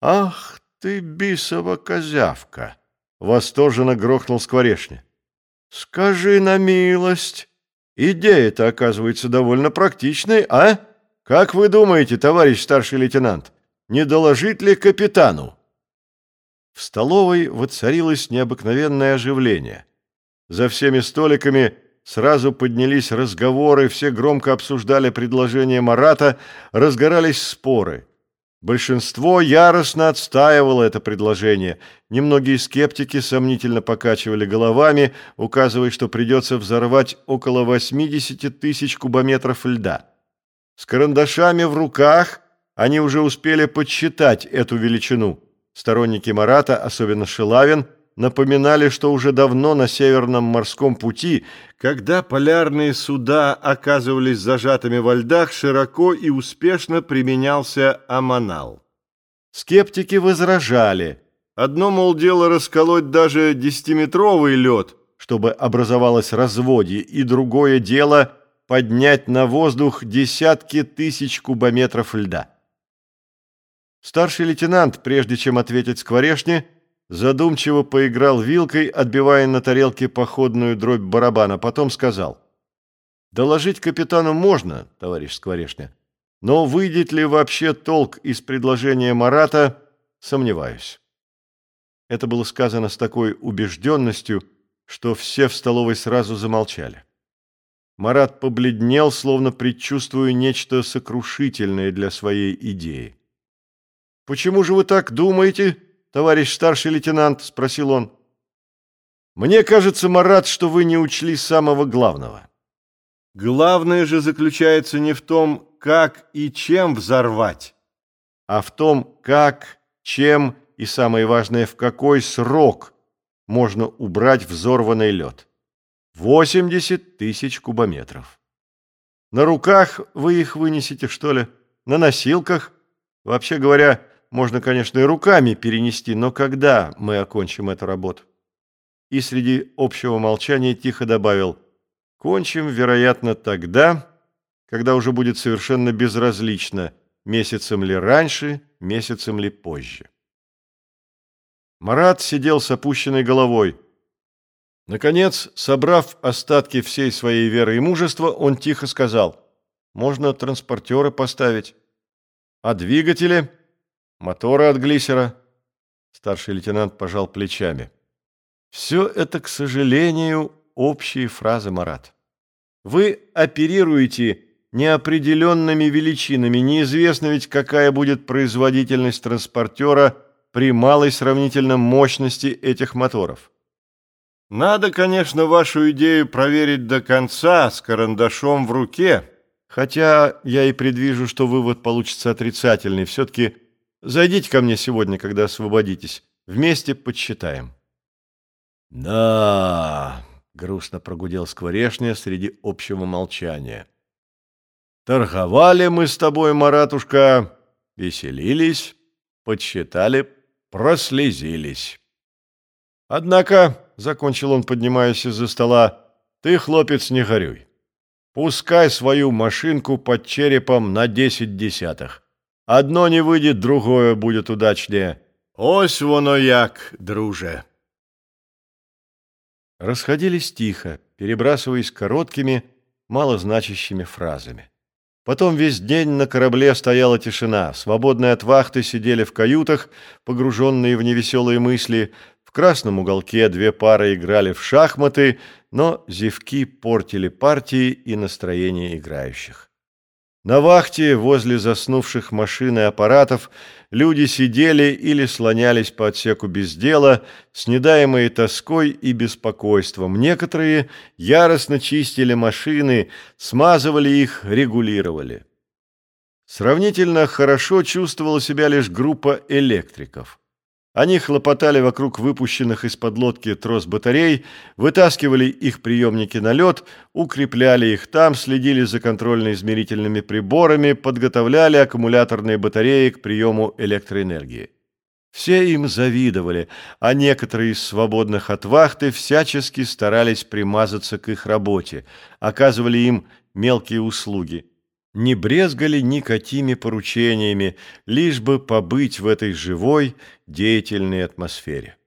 Ах ты, бисова козявка! Восторженно грохнул скворечня. Скажи на милость, идея-то оказывается довольно практичной, а? Как вы думаете, товарищ старший лейтенант, не доложить ли капитану? В столовой воцарилось необыкновенное оживление. За всеми столиками сразу поднялись разговоры, все громко обсуждали предложение Марата, разгорались споры. Большинство яростно отстаивало это предложение. Немногие скептики сомнительно покачивали головами, указывая, что придется взорвать около 80 тысяч кубометров льда. С карандашами в руках они уже успели подсчитать эту величину. Сторонники Марата, особенно Шилавин, напоминали, что уже давно на Северном морском пути, когда полярные суда оказывались зажатыми во льдах, широко и успешно применялся аманал. Скептики возражали. Одно, мол, дело расколоть даже десятиметровый лед, чтобы образовалось разводье, и другое дело поднять на воздух десятки тысяч кубометров льда. Старший лейтенант, прежде чем ответить скворешне, задумчиво поиграл вилкой, отбивая на тарелке походную дробь барабана, потом сказал. «Доложить капитану можно, товарищ скворешня, но выйдет ли вообще толк из предложения Марата, сомневаюсь». Это было сказано с такой убежденностью, что все в столовой сразу замолчали. Марат побледнел, словно предчувствуя нечто сокрушительное для своей идеи. «Почему же вы так думаете, товарищ старший лейтенант?» – спросил он. «Мне кажется, Марат, что вы не учли самого главного. Главное же заключается не в том, как и чем взорвать, а в том, как, чем и, самое важное, в какой срок можно убрать взорванный лед. 80 тысяч кубометров. На руках вы их вынесете, что ли? На носилках? Вообще говоря, можно, конечно, и руками перенести, но когда мы окончим эту работу? И среди общего молчания тихо добавил, кончим, вероятно, тогда, когда уже будет совершенно безразлично, месяцем ли раньше, месяцем ли позже. Марат сидел с опущенной головой. Наконец, собрав остатки всей своей веры и мужества, он тихо сказал, можно транспортеры поставить. А двигатели? Моторы от глиссера. Старший лейтенант пожал плечами. Все это, к сожалению, общие фразы, Марат. Вы оперируете неопределенными величинами. Неизвестно ведь, какая будет производительность транспортера при малой сравнительно мощности этих моторов. Надо, конечно, вашу идею проверить до конца с карандашом в руке, хотя я и предвижу, что вывод получится отрицательный. Все-таки Зайдите ко мне сегодня, когда освободитесь. Вместе подсчитаем». «Да», — грустно прогудел Скворешня среди общего молчания. «Торговали мы с тобой, Маратушка, веселились, подсчитали, прослезились. Однако, — закончил он, поднимаясь из-за стола, — ты, хлопец, не горюй. Пускай свою машинку под черепом на десять десятых. Одно не выйдет, другое будет удачнее. Ось воно як, друже. Расходились тихо, перебрасываясь короткими, малозначащими фразами. Потом весь день на корабле стояла тишина. Свободные от вахты сидели в каютах, погруженные в невеселые мысли. В красном уголке две пары играли в шахматы, но зевки портили партии и настроение играющих. На вахте возле заснувших машин и аппаратов люди сидели или слонялись по отсеку без дела, снедаемые тоской и беспокойством. Некоторые яростно чистили машины, смазывали их, регулировали. Сравнительно хорошо чувствовала себя лишь группа электриков. Они хлопотали вокруг выпущенных из-под лодки трос батарей, вытаскивали их приемники на лед, укрепляли их там, следили за контрольно-измерительными приборами, подготовляли аккумуляторные батареи к приему электроэнергии. Все им завидовали, а некоторые из свободных от вахты всячески старались примазаться к их работе, оказывали им мелкие услуги. Не брезгали никакими поручениями, лишь бы побыть в этой живой, деятельной атмосфере.